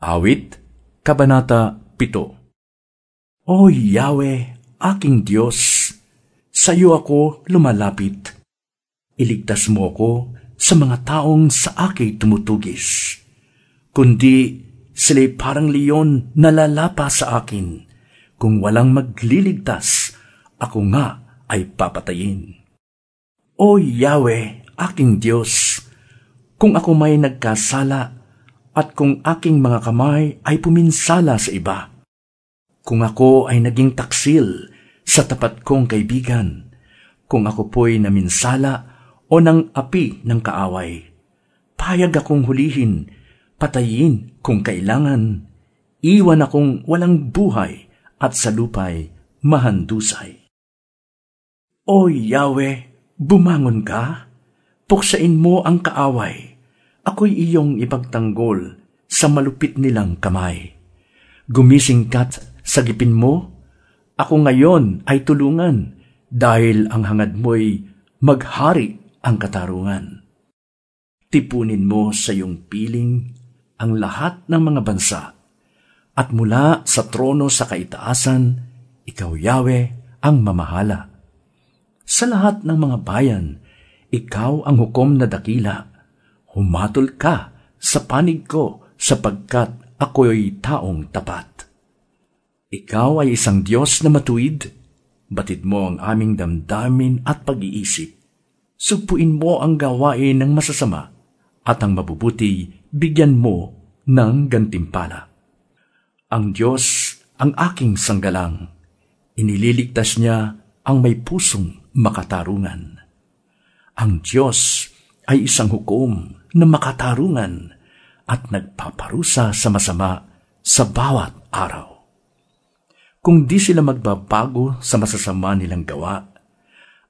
Awit, Kabanata 7 O Yahweh, aking Diyos, sa iyo ako lumalapit. Iligtas mo ako sa mga taong sa akin tumutugis. Kundi sila'y parang leon na lalapa sa akin. Kung walang magliligtas, ako nga ay papatayin. O Yahweh, aking Diyos, kung ako may nagkasala, at kung aking mga kamay ay puminsala sa iba. Kung ako ay naging taksil sa tapat kong kaibigan, kung ako po'y naminsala o ng api ng kaaway, payag akong hulihin, patayin kung kailangan, iwan akong walang buhay at sa lupay mahandusay. O Yahweh, bumangon ka, puksain mo ang kaaway, ako'y iyong ipagtanggol sa malupit nilang kamay. Gumising ka't sagipin mo, ako ngayon ay tulungan dahil ang hangad mo'y maghari ang katarungan. Tipunin mo sa iyong piling ang lahat ng mga bansa at mula sa trono sa kaitaasan, ikaw, Yahweh, ang mamahala. Sa lahat ng mga bayan, ikaw ang hukom na dakila humatol ka sa panig ko sapagkat ako'y taong tapat. Ikaw ay isang Diyos na matuwid, batid mo ang aming damdamin at pag-iisip. Sugpuin mo ang gawain ng masasama at ang mabubuti bigyan mo ng gantimpala. Ang Diyos ang aking sanggalang. Inililigtas niya ang may pusong makatarungan. Ang Diyos ay isang hukom na makatarungan at nagpaparusa sa masama sa bawat araw. Kung di sila magbabago sa masasama nilang gawa,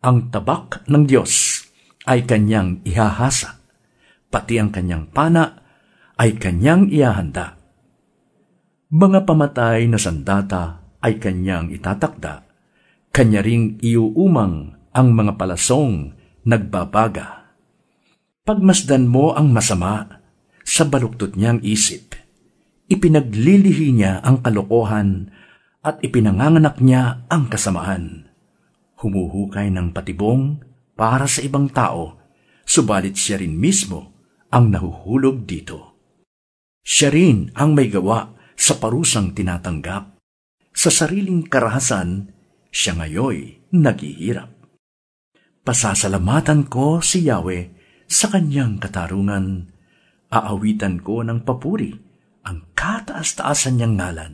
ang tabak ng Diyos ay kanyang ihahasa, pati ang kanyang pana ay kanyang ihahanda. Mga pamatay na sandata ay kanyang itatakda, kanya ring iuumang ang mga palasong nagbabaga Pagmasdan mo ang masama sa baluktot niyang isip. Ipinaglilihi niya ang kalokohan at ipinanganganak niya ang kasamaan. Humuhukay ng patibong para sa ibang tao, subalit siya rin mismo ang nahuhulog dito. Siya rin ang may gawa sa parusang tinatanggap. Sa sariling karahasan, siya ngayoy naghihirap. Pasasalamatan ko si Yahweh sa kanyang katarungan, aawitan ko ng papuri ang kataas-taasan niyang ngalan